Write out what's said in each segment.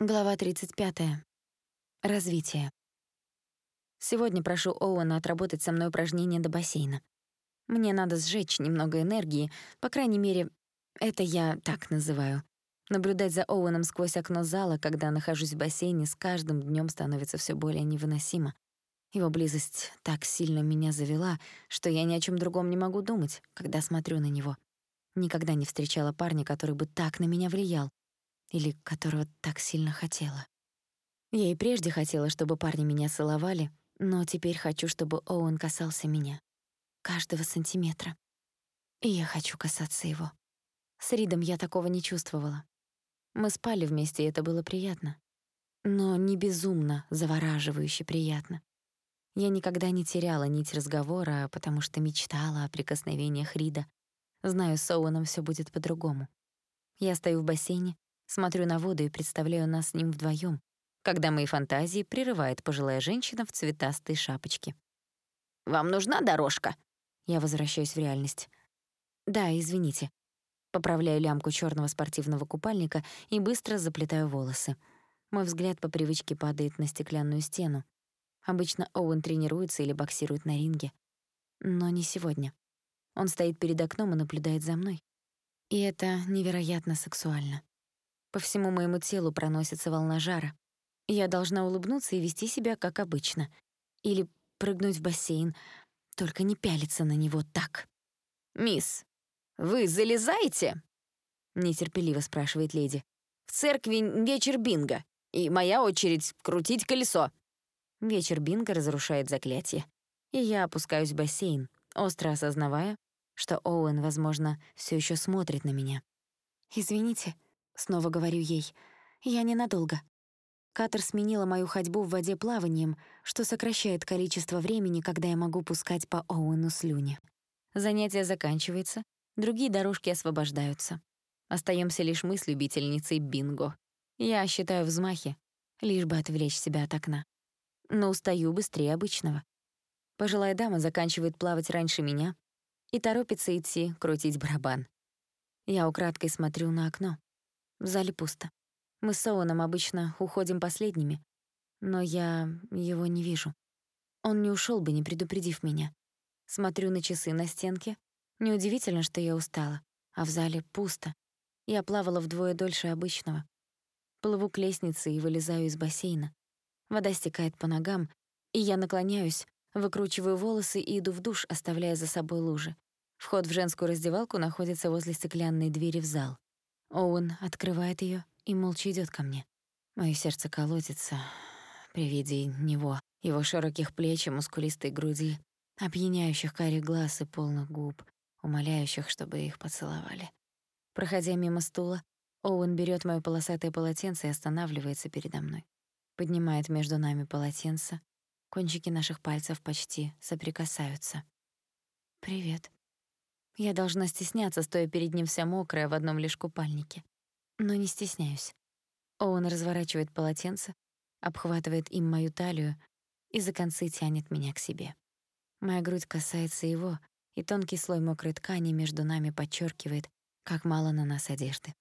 Глава 35. Развитие. Сегодня прошу Оуэна отработать со мной упражнение до бассейна. Мне надо сжечь немного энергии, по крайней мере, это я так называю. Наблюдать за Оуэном сквозь окно зала, когда нахожусь в бассейне, с каждым днем становится все более невыносимо. Его близость так сильно меня завела, что я ни о чем другом не могу думать, когда смотрю на него. Никогда не встречала парня, который бы так на меня влиял или которого так сильно хотела. Я и прежде хотела, чтобы парни меня целовали, но теперь хочу, чтобы Оуэн касался меня. Каждого сантиметра. И я хочу касаться его. С Ридом я такого не чувствовала. Мы спали вместе, и это было приятно. Но не безумно, завораживающе приятно. Я никогда не теряла нить разговора, потому что мечтала о прикосновениях Рида. Знаю, с Оуэном всё будет по-другому. Я стою в бассейне, Смотрю на воду и представляю нас с ним вдвоем, когда мои фантазии прерывает пожилая женщина в цветастой шапочке. «Вам нужна дорожка?» Я возвращаюсь в реальность. «Да, извините». Поправляю лямку черного спортивного купальника и быстро заплетаю волосы. Мой взгляд по привычке падает на стеклянную стену. Обычно Оуэн тренируется или боксирует на ринге. Но не сегодня. Он стоит перед окном и наблюдает за мной. И это невероятно сексуально. По всему моему телу проносится волна жара. Я должна улыбнуться и вести себя как обычно. Или прыгнуть в бассейн, только не пялиться на него так. «Мисс, вы залезаете?» — нетерпеливо спрашивает леди. «В церкви вечер бинго, и моя очередь крутить колесо». Вечер бинго разрушает заклятие, и я опускаюсь в бассейн, остро осознавая, что Оуэн, возможно, все еще смотрит на меня. «Извините», Снова говорю ей. Я ненадолго. Катер сменила мою ходьбу в воде плаванием, что сокращает количество времени, когда я могу пускать по Оуэну слюни. Занятие заканчивается, другие дорожки освобождаются. Остаемся лишь мы с любительницей бинго. Я считаю взмахи, лишь бы отвлечь себя от окна. Но устаю быстрее обычного. Пожилая дама заканчивает плавать раньше меня и торопится идти крутить барабан. Я украдкой смотрю на окно. В зале пусто. Мы с Оуэном обычно уходим последними, но я его не вижу. Он не ушел бы, не предупредив меня. Смотрю на часы на стенке. Неудивительно, что я устала, а в зале пусто. Я плавала вдвое дольше обычного. Плыву к лестнице и вылезаю из бассейна. Вода стекает по ногам, и я наклоняюсь, выкручиваю волосы и иду в душ, оставляя за собой лужи. Вход в женскую раздевалку находится возле стеклянной двери в зал. Оуэн открывает ее и молча идет ко мне. Моё сердце колотится при виде него, его широких плеч и мускулистой груди, опьяняющих карих глаз и полных губ, умоляющих, чтобы их поцеловали. Проходя мимо стула, Оуэн берет моё полосатое полотенце и останавливается передо мной. Поднимает между нами полотенце, кончики наших пальцев почти соприкасаются. «Привет», я должна стесняться, стоя перед ним вся мокрая в одном лишь купальнике. Но не стесняюсь. Он разворачивает полотенце, обхватывает им мою талию и за концы тянет меня к себе. Моя грудь касается его, и тонкий слой мокрой ткани между нами подчеркивает, как мало на нас одежды.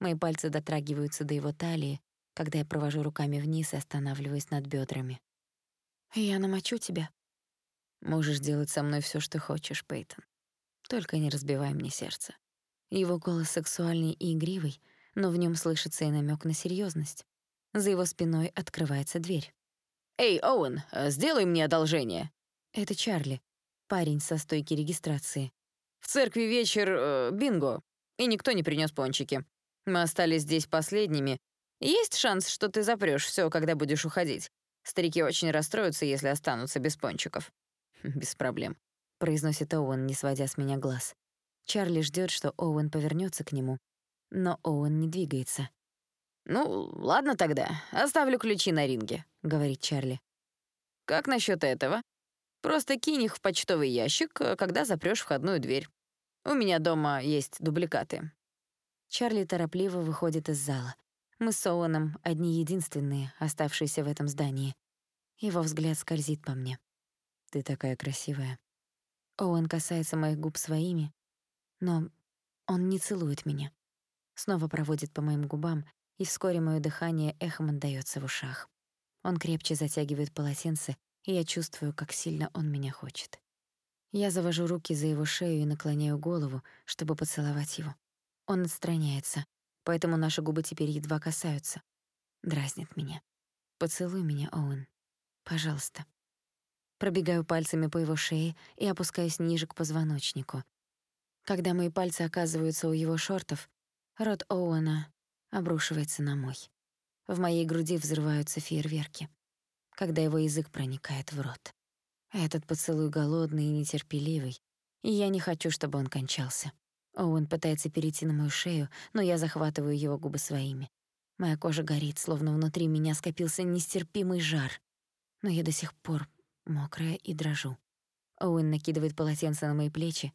Мои пальцы дотрагиваются до его талии, когда я провожу руками вниз и останавливаюсь над бедрами. «Я намочу тебя». «Можешь делать со мной все, что хочешь, Пейтон. Только не разбивай мне сердце. Его голос сексуальный и игривый, но в нем слышится и намек на серьезность. За его спиной открывается дверь. «Эй, Оуэн, сделай мне одолжение!» Это Чарли, парень со стойки регистрации. «В церкви вечер э, бинго, и никто не принес пончики. Мы остались здесь последними. Есть шанс, что ты запрёшь всё, когда будешь уходить. Старики очень расстроятся, если останутся без пончиков». «Без проблем. — произносит Оуэн, не сводя с меня глаз. Чарли ждет, что Оуэн повернется к нему, но Оуэн не двигается. «Ну, ладно тогда, оставлю ключи на ринге», — говорит Чарли. «Как насчет этого? Просто кинь их в почтовый ящик, когда запрёшь входную дверь. У меня дома есть дубликаты». Чарли торопливо выходит из зала. Мы с Оуэном одни единственные, оставшиеся в этом здании. Его взгляд скользит по мне. «Ты такая красивая», Оуэн касается моих губ своими, но он не целует меня. Снова проводит по моим губам, и вскоре моё дыхание эхом отдаётся в ушах. Он крепче затягивает полотенце, и я чувствую, как сильно он меня хочет. Я завожу руки за его шею и наклоняю голову, чтобы поцеловать его. Он отстраняется, поэтому наши губы теперь едва касаются. Дразнит меня. «Поцелуй меня, Оуэн. Пожалуйста». Пробегаю пальцами по его шее и опускаюсь ниже к позвоночнику. Когда мои пальцы оказываются у его шортов, рот Оуэна обрушивается на мой. В моей груди взрываются фейерверки, когда его язык проникает в рот. Этот поцелуй голодный и нетерпеливый, и я не хочу, чтобы он кончался. Оуэн пытается перейти на мою шею, но я захватываю его губы своими. Моя кожа горит, словно внутри меня скопился нестерпимый жар. Но я до сих пор мокрая и дрожу. Оуэн накидывает полотенце на мои плечи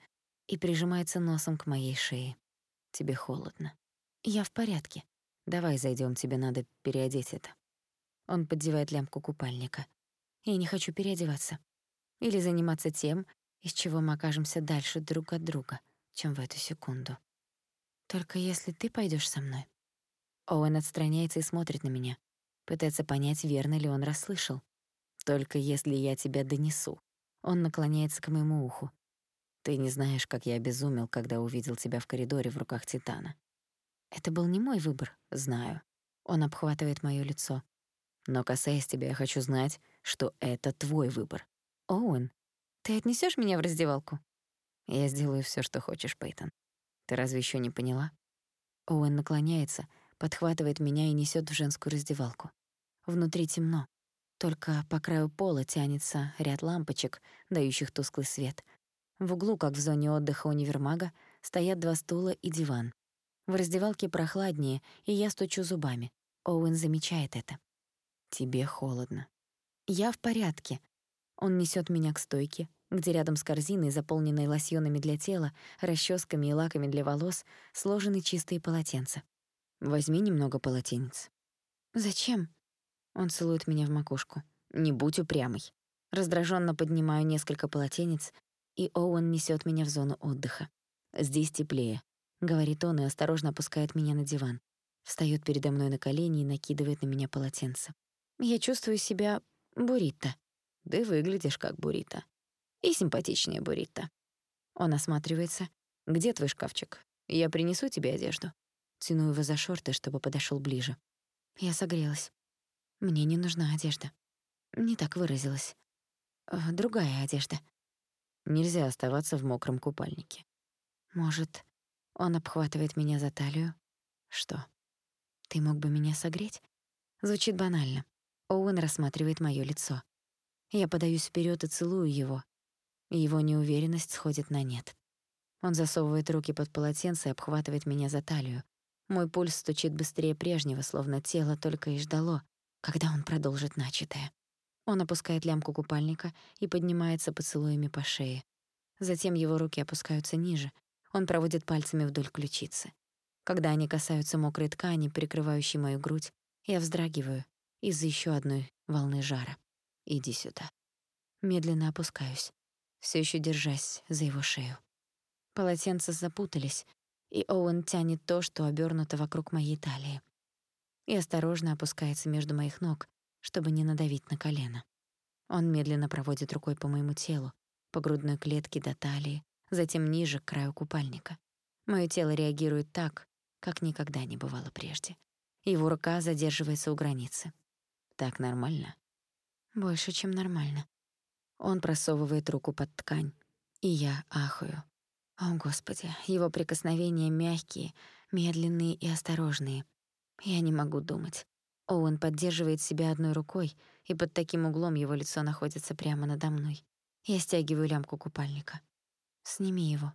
и прижимается носом к моей шее. «Тебе холодно». «Я в порядке. Давай зайдем, тебе надо переодеть это». Он поддевает лямку купальника. Я не хочу переодеваться. Или заниматься тем, из чего мы окажемся дальше друг от друга, чем в эту секунду. Только если ты пойдешь со мной. Оуэн отстраняется и смотрит на меня. Пытается понять, верно ли он расслышал. Только если я тебя донесу. Он наклоняется к моему уху. Ты не знаешь, как я обезумел, когда увидел тебя в коридоре в руках Титана. Это был не мой выбор, знаю. Он обхватывает моё лицо. Но касаясь тебя, я хочу знать, что это твой выбор. Оуэн, ты отнесёшь меня в раздевалку? Я сделаю всё, что хочешь, Пейтон. Ты разве ещё не поняла? Оуэн наклоняется, подхватывает меня и несёт в женскую раздевалку. Внутри темно. Только по краю пола тянется ряд лампочек, дающих тусклый свет. В углу, как в зоне отдыха универмага, стоят два стула и диван. В раздевалке прохладнее, и я стучу зубами. Оуэн замечает это. «Тебе холодно». «Я в порядке». Он несёт меня к стойке, где рядом с корзиной, заполненной лосьонами для тела, расчёсками и лаками для волос, сложены чистые полотенца. Возьми немного полотенец. Зачем? Он целует меня в макушку. Не будь упрямой. Раздраженно поднимаю несколько полотенец, и Оуэн несет меня в зону отдыха. Здесь теплее, говорит он и осторожно опускает меня на диван. Встаёт передо мной на колени и накидывает на меня полотенце. Я чувствую себя буррито. Да выглядишь как буррито. И симпатичнее буррито. Он осматривается. Где твой шкафчик? Я принесу тебе одежду. Тяну его за шорты, чтобы подошёл ближе. Я согрелась. Мне не нужна одежда. Не так выразилась. Э, другая одежда. Нельзя оставаться в мокром купальнике. Может, он обхватывает меня за талию? Что? Ты мог бы меня согреть? Звучит банально. Оуэн рассматривает моё лицо. Я подаюсь вперёд и целую его. Его неуверенность сходит на нет. Он засовывает руки под полотенце и обхватывает меня за талию. Мой пульс стучит быстрее прежнего, словно тело только и ждало, когда он продолжит начатое. Он опускает лямку купальника и поднимается поцелуями по шее. Затем его руки опускаются ниже. Он проводит пальцами вдоль ключицы. Когда они касаются мокрой ткани, прикрывающей мою грудь, я вздрагиваю из-за ещё одной волны жара. Иди сюда. Медленно опускаюсь, всё ещё держась за его шею. Полотенца запутались, и Оуэн тянет то, что обернуто вокруг моей талии. И осторожно опускается между моих ног, чтобы не надавить на колено. Он медленно проводит рукой по моему телу, по грудной клетке до талии, затем ниже, к краю купальника. Моё тело реагирует так, как никогда не бывало прежде. Его рука задерживается у границы. Так нормально? Больше, чем нормально. Он просовывает руку под ткань, и я ахаю. О, Господи, его прикосновения мягкие, медленные и осторожные. Я не могу думать. Оуэн поддерживает себя одной рукой, и под таким углом его лицо находится прямо надо мной. Я стягиваю лямку купальника. «Сними его».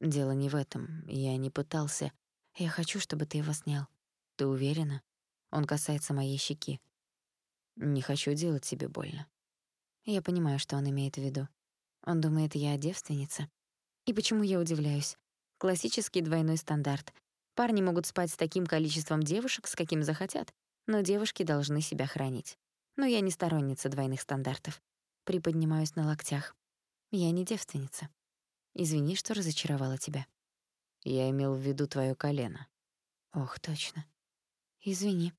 «Дело не в этом. Я не пытался. Я хочу, чтобы ты его снял. Ты уверена?» Он касается моей щеки. «Не хочу делать тебе больно». Я понимаю, что он имеет в виду. Он думает, я девственница. И почему я удивляюсь? Классический двойной стандарт. Парни могут спать с таким количеством девушек, с каким захотят, но девушки должны себя хранить. Но я не сторонница двойных стандартов. Приподнимаюсь на локтях. Я не девственница. Извини, что разочаровала тебя. Я имел в виду твоё колено. Ох, точно. Извини.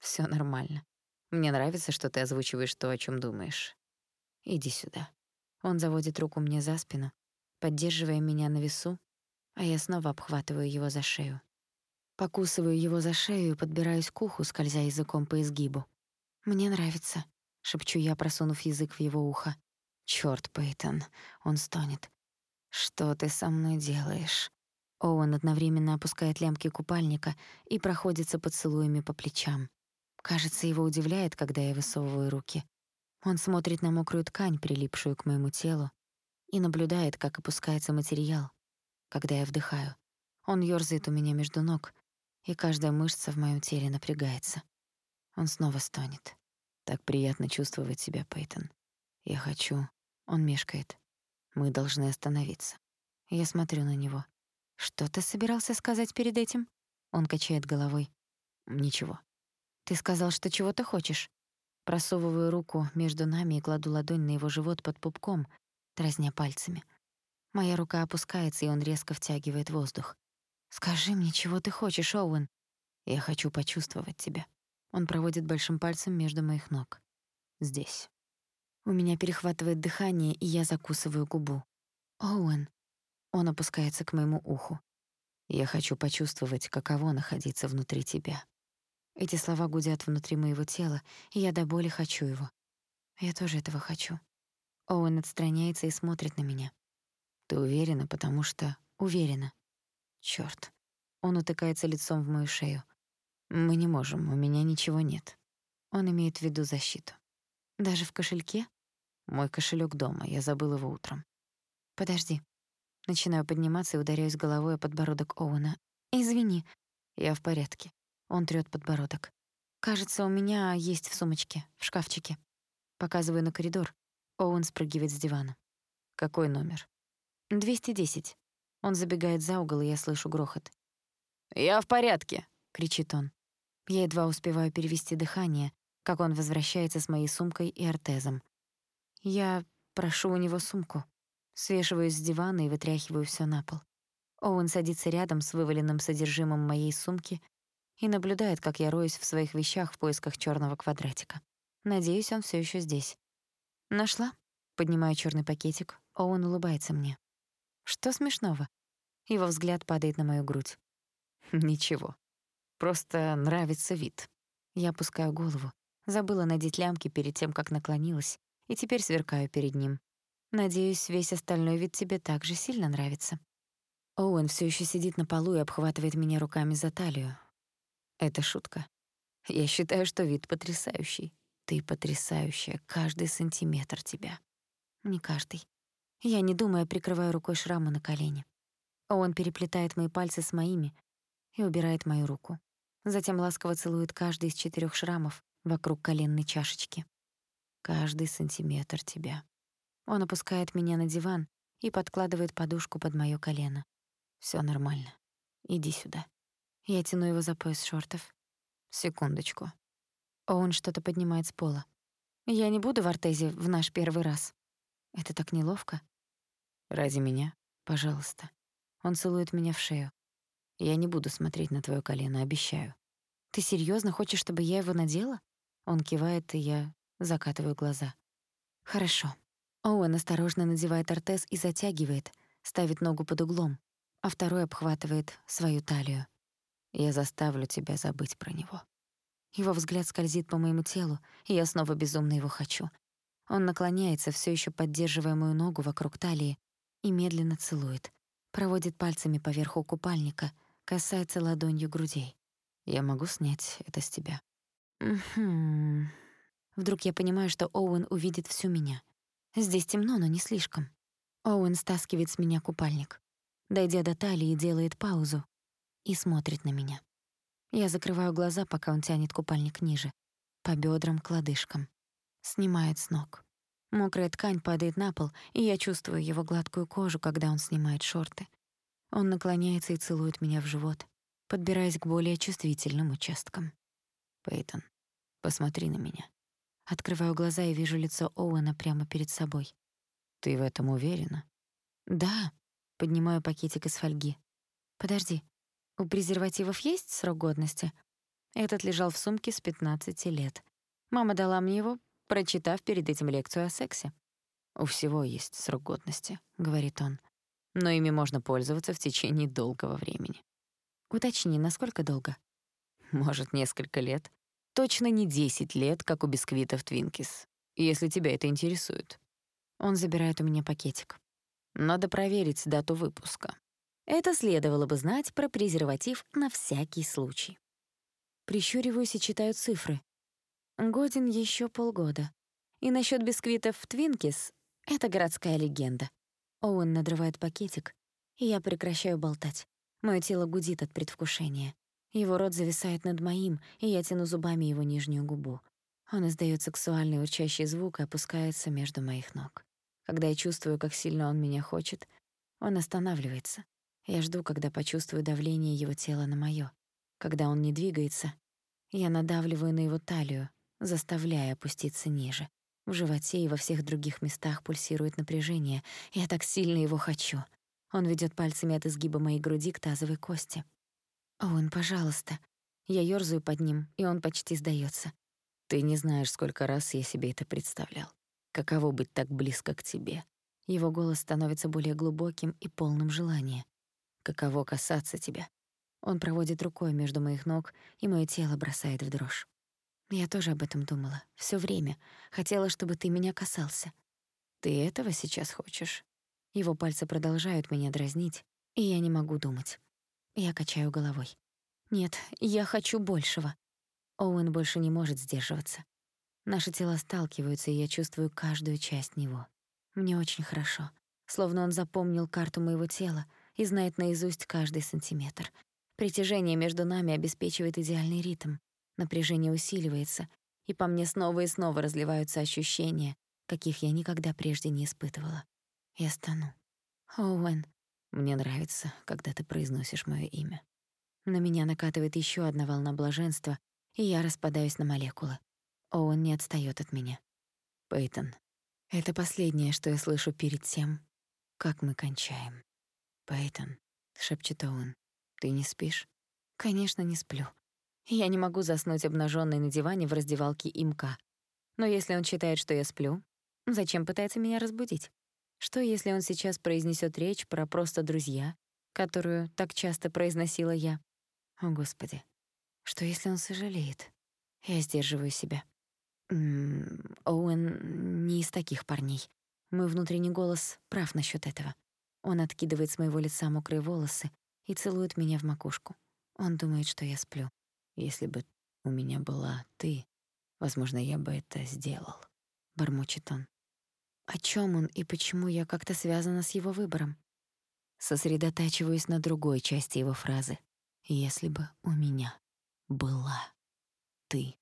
Все нормально. Мне нравится, что ты озвучиваешь то, о чем думаешь. Иди сюда. Он заводит руку мне за спину, поддерживая меня на весу, а я снова обхватываю его за шею. Покусываю его за шею и подбираюсь к уху, скользя языком по изгибу. «Мне нравится», — шепчу я, просунув язык в его ухо. «Чёрт, Пейтон!» — он стонет. «Что ты со мной делаешь?» Оуэн одновременно опускает лямки купальника и проходится поцелуями по плечам. Кажется, его удивляет, когда я высовываю руки. Он смотрит на мокрую ткань, прилипшую к моему телу, и наблюдает, как опускается материал, когда я вдыхаю. Он ёрзает у меня между ног, и каждая мышца в моем теле напрягается. Он снова стонет. Так приятно чувствовать себя, Пейтон. Я хочу. Он мешкает. Мы должны остановиться. Я смотрю на него. Что ты собирался сказать перед этим? Он качает головой. Ничего. Ты сказал, что чего-то хочешь. Просовываю руку между нами и кладу ладонь на его живот под пупком, дразня пальцами. Моя рука опускается, и он резко втягивает воздух. «Скажи мне, чего ты хочешь, Оуэн?» «Я хочу почувствовать тебя». Он проводит большим пальцем между моих ног. «Здесь». У меня перехватывает дыхание, и я закусываю губу. «Оуэн». Он опускается к моему уху. «Я хочу почувствовать, каково находиться внутри тебя». Эти слова гудят внутри моего тела, и я до боли хочу его. Я тоже этого хочу. Оуэн отстраняется и смотрит на меня. Ты уверена, потому что... Уверена. Чёрт. Он утыкается лицом в мою шею. Мы не можем, у меня ничего нет. Он имеет в виду защиту. Даже в кошельке? Мой кошелек дома, я забыл его утром. Подожди. Начинаю подниматься и ударяюсь головой о подбородок Оуэна. Извини. Я в порядке. Он трёт подбородок. Кажется, у меня есть в сумочке, в шкафчике. Показываю на коридор. Оуэн спрыгивает с дивана. Какой номер? 210. Он забегает за угол, и я слышу грохот. «Я в порядке!» — кричит он. Я едва успеваю перевести дыхание, как он возвращается с моей сумкой и ортезом. Я прошу у него сумку. Свешиваюсь с дивана и вытряхиваю всё на пол. Оуэн садится рядом с вываленным содержимым моей сумки и наблюдает, как я роюсь в своих вещах в поисках чёрного квадратика. Надеюсь, он всё ещё здесь. Нашла? Поднимаю чёрный пакетик. Оуэн улыбается мне. Что смешного? Его взгляд падает на мою грудь. Ничего. Просто нравится вид. Я опускаю голову. Забыла надеть лямки перед тем, как наклонилась, и теперь сверкаю перед ним. Надеюсь, весь остальной вид тебе так же сильно нравится. Оуэн всё ещё сидит на полу и обхватывает меня руками за талию. Это шутка. Я считаю, что вид потрясающий. Ты потрясающая, каждый сантиметр тебя. Не каждый. Я, не думая, прикрываю рукой шрамы на колене. Он переплетает мои пальцы с моими и убирает мою руку. Затем ласково целует каждый из четырёх шрамов вокруг коленной чашечки. Каждый сантиметр тебя. Он опускает меня на диван и подкладывает подушку под моё колено. Всё нормально. Иди сюда. Я тяну его за пояс шортов. Секундочку. Он что-то поднимает с пола. Я не буду в Артезе в наш первый раз. Это так неловко. Ради меня, пожалуйста. Он целует меня в шею. Я не буду смотреть на твоё колено, обещаю. Ты серьёзно хочешь, чтобы я его надела? Он кивает, и я закатываю глаза. Хорошо. Оуэн осторожно надевает ортез и затягивает, ставит ногу под углом, а второй обхватывает свою талию. Я заставлю тебя забыть про него. Его взгляд скользит по моему телу, и я снова безумно его хочу. Он наклоняется, всё ещё поддерживая мою ногу вокруг талии, и медленно целует. Проводит пальцами по верху купальника, касается ладонью грудей. Я могу снять это с тебя. Угу. Вдруг я понимаю, что Оуэн увидит всю меня. Здесь темно, но не слишком. Оуэн стаскивает с меня купальник. Дойдя до талии, делает паузу, и смотрит на меня. Я закрываю глаза, пока он тянет купальник ниже, по бедрам к лодыжкам. Снимает с ног. Мокрая ткань падает на пол, и я чувствую его гладкую кожу, когда он снимает шорты. Он наклоняется и целует меня в живот, подбираясь к более чувствительным участкам. «Пейтон, посмотри на меня». Открываю глаза и вижу лицо Оуэна прямо перед собой. «Ты в этом уверена?» «Да». Поднимаю пакетик из фольги. «Подожди, у презервативов есть срок годности? Этот лежал в сумке с 15 лет. Мама дала мне его, прочитав перед этим лекцию о сексе. «У всего есть срок годности», — говорит он. «Но ими можно пользоваться в течение долгого времени». «Уточни, насколько долго?» «Может, несколько лет. Точно не 10 лет, как у бисквитов Твинкис, если тебя это интересует». Он забирает у меня пакетик. Надо проверить дату выпуска. Это следовало бы знать про презерватив на всякий случай. Прищуриваюсь и читаю цифры. Годен еще полгода. И насчет бисквитов Твинкис — это городская легенда. Оуэн надрывает пакетик, и я прекращаю болтать. Моё тело гудит от предвкушения. Его рот зависает над моим, и я тяну зубами его нижнюю губу. Он издаёт сексуальный урчащий звук и опускается между моих ног. Когда я чувствую, как сильно он меня хочет, он останавливается. Я жду, когда почувствую давление его тела на моё. Когда он не двигается, я надавливаю на его талию, заставляя опуститься ниже. В животе и во всех других местах пульсирует напряжение. Я так сильно его хочу. Он ведёт пальцами от изгиба моей груди к тазовой кости. «Оуэн, пожалуйста». Я ёрзаю под ним, и он почти сдаётся. «Ты не знаешь, сколько раз я себе это представлял. Каково быть так близко к тебе?» Его голос становится более глубоким и полным желания. «Каково касаться тебя?» Он проводит рукой между моих ног, и моё тело бросает в дрожь. Я тоже об этом думала. Всё время. Хотела, чтобы ты меня касался. Ты этого сейчас хочешь? Его пальцы продолжают меня дразнить, и я не могу думать. Я качаю головой. Нет, я хочу большего. Оуэн больше не может сдерживаться. Наши тела сталкиваются, и я чувствую каждую часть него. Мне очень хорошо. Словно он запомнил карту моего тела и знает наизусть каждый сантиметр. Притяжение между нами обеспечивает идеальный ритм. Напряжение усиливается, и по мне снова и снова разливаются ощущения, каких я никогда прежде не испытывала. Я стану. Оуэн, мне нравится, когда ты произносишь моё имя. На меня накатывает ещё одна волна блаженства, и я распадаюсь на молекулы. Оуэн не отстаёт от меня. Пейтон. Это последнее, что я слышу перед тем, как мы кончаем. Пейтон, шепчет Оуэн. Ты не спишь? Конечно, не сплю. Я не могу заснуть обнажённой на диване в раздевалке имка. Но если он считает, что я сплю, зачем пытается меня разбудить? Что, если он сейчас произнесёт речь про просто друзья, которую так часто произносила я? О, Господи. Что, если он сожалеет? Я сдерживаю себя. М -м, Оуэн не из таких парней. Мой внутренний голос прав насчёт этого. Он откидывает с моего лица мокрые волосы и целует меня в макушку. Он думает, что я сплю. Если бы у меня была ты, возможно, я бы это сделал, бормочет он. О чём он и почему я как-то связана с его выбором? Сосредотачиваюсь на другой части его фразы. Если бы у меня была ты.